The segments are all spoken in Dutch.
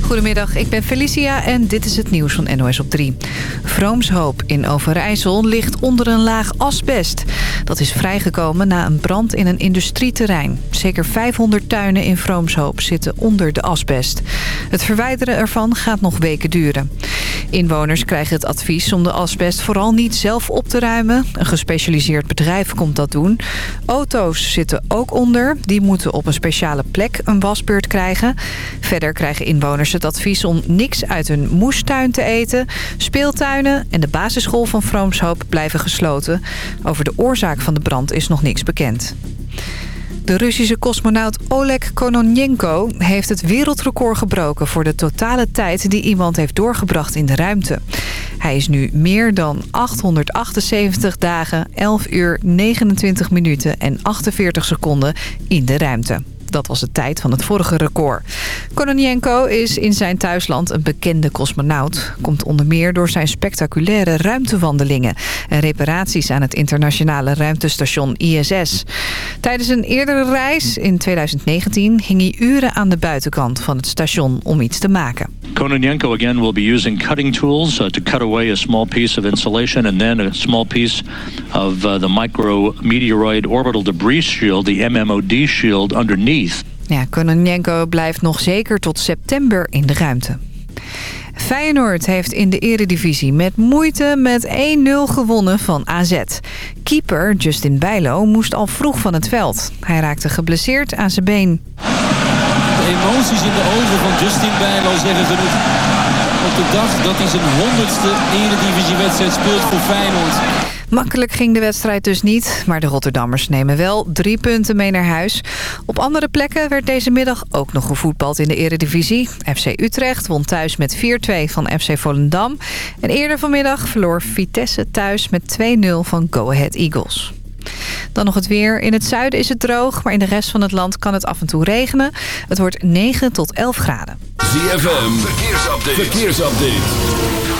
Goedemiddag, ik ben Felicia en dit is het nieuws van NOS op 3. Vroomshoop in Overijssel ligt onder een laag asbest. Dat is vrijgekomen na een brand in een industrieterrein. Zeker 500 tuinen in Vroomshoop zitten onder de asbest. Het verwijderen ervan gaat nog weken duren. Inwoners krijgen het advies om de asbest vooral niet zelf op te ruimen. Een gespecialiseerd bedrijf komt dat doen. Auto's zitten ook onder. Die moeten op een speciale plek een wasbeurt krijgen. Verder krijgen inwoners het advies om niks uit hun moestuin te eten. Speeltuinen en de basisschool van Vroomshoop blijven gesloten. Over de oorzaak van de brand is nog niks bekend. De Russische cosmonaut Oleg Kononenko heeft het wereldrecord gebroken... voor de totale tijd die iemand heeft doorgebracht in de ruimte. Hij is nu meer dan 878 dagen, 11 uur, 29 minuten en 48 seconden in de ruimte. Dat was de tijd van het vorige record. Kononenko is in zijn thuisland een bekende cosmonaut. Komt onder meer door zijn spectaculaire ruimtewandelingen... en reparaties aan het internationale ruimtestation ISS. Tijdens een eerdere reis in 2019 hing hij uren aan de buitenkant van het station om iets te maken. Kononenko again will be using cutting tools uh, to cut away a small piece of insulation and then a small piece of uh, the micrometeoroid orbital debris shield, the MMOD shield underneath. Ja, Kononenko blijft nog zeker tot september in de ruimte. Feyenoord heeft in de eredivisie met moeite met 1-0 gewonnen van AZ. Keeper Justin Bijlo moest al vroeg van het veld. Hij raakte geblesseerd aan zijn been. De emoties in de ogen van Justin Bijlo zeggen genoeg. Op de dag dat hij zijn honderdste eredivisiewedstrijd speelt voor Feyenoord. Makkelijk ging de wedstrijd dus niet, maar de Rotterdammers nemen wel drie punten mee naar huis. Op andere plekken werd deze middag ook nog gevoetbald in de eredivisie. FC Utrecht won thuis met 4-2 van FC Volendam. En eerder vanmiddag verloor Vitesse thuis met 2-0 van Go Ahead Eagles. Dan nog het weer. In het zuiden is het droog, maar in de rest van het land kan het af en toe regenen. Het wordt 9 tot 11 graden. ZFM, verkeersupdate. verkeersupdate.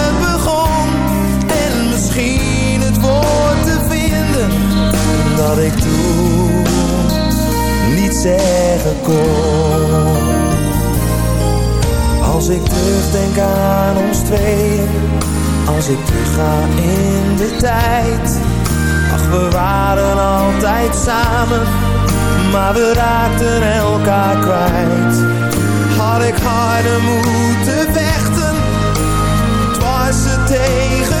dat ik toen niet zeggen kon. Als ik terugdenk aan ons tweeën, als ik terugga in de tijd. Ach, we waren altijd samen, maar we raakten elkaar kwijt. Had ik harder moeten vechten, dwars er tegenin,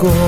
Zeggen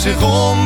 zich om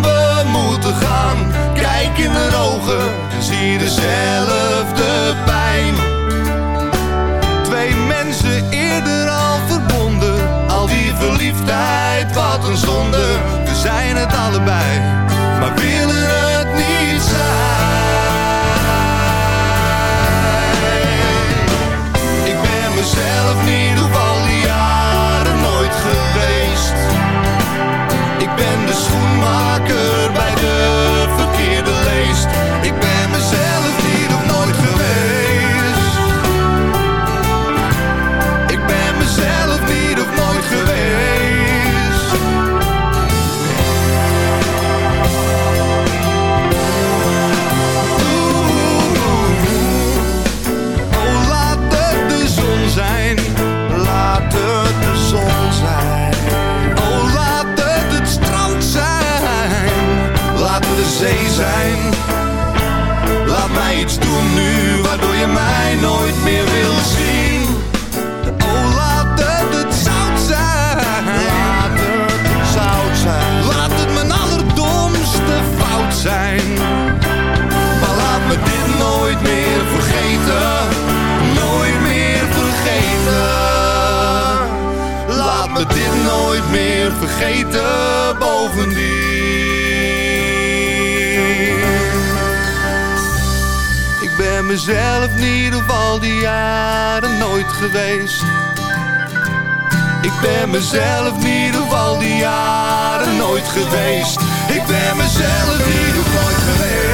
vergeten bovendien. Ik ben mezelf niet ieder geval die jaren nooit geweest. Ik ben mezelf niet ieder al die jaren nooit geweest. Ik ben mezelf niet nooit geweest.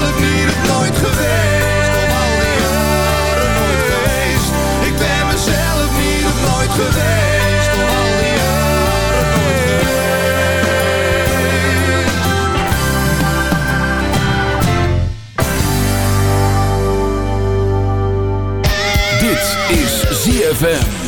zelf hier het nooit geweest. Om al die jaren nooit geweest. Ik ben mezelf hier het nooit geweest. FM.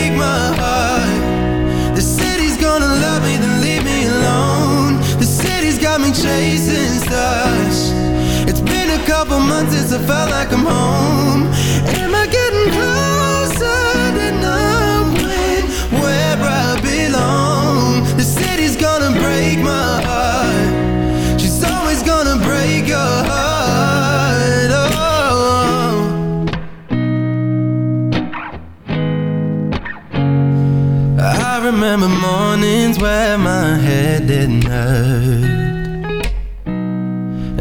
couple months since I felt like I'm home Am I getting closer to knowing where I belong? The city's gonna break my heart She's always gonna break your heart oh. I remember mornings where my head didn't hurt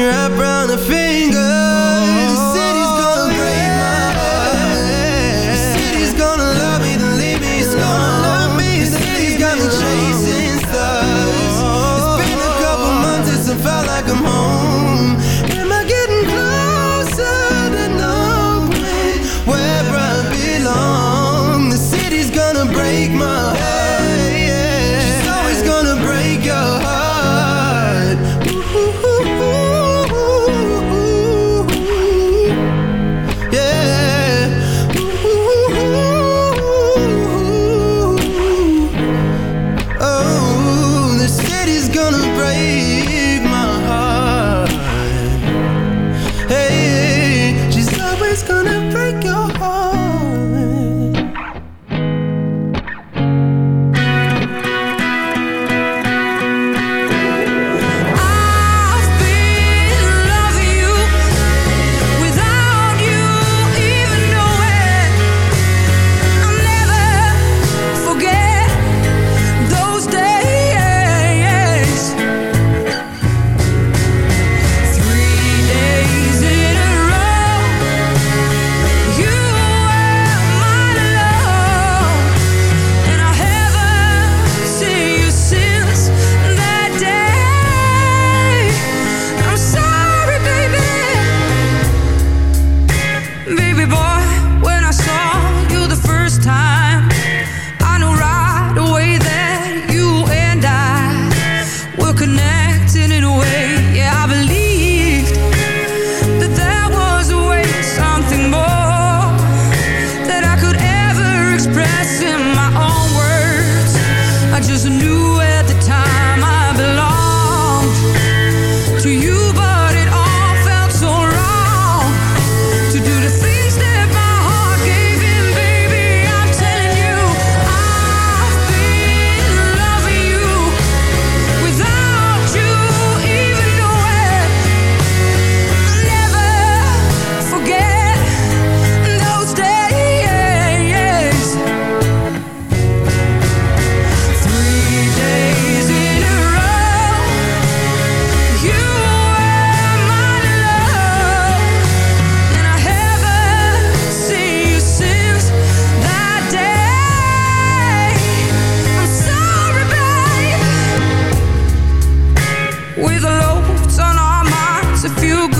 me wrapped round makes you feel good.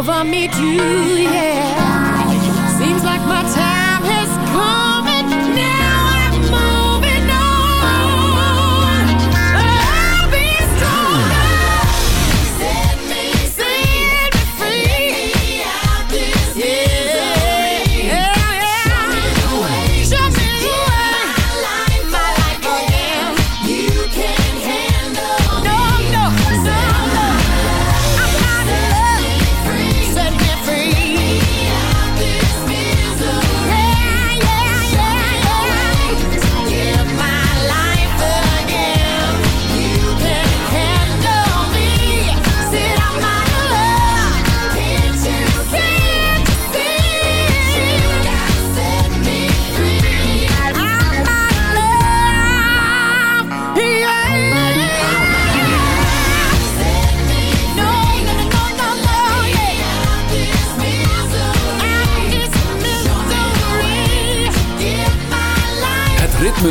over me too, yeah.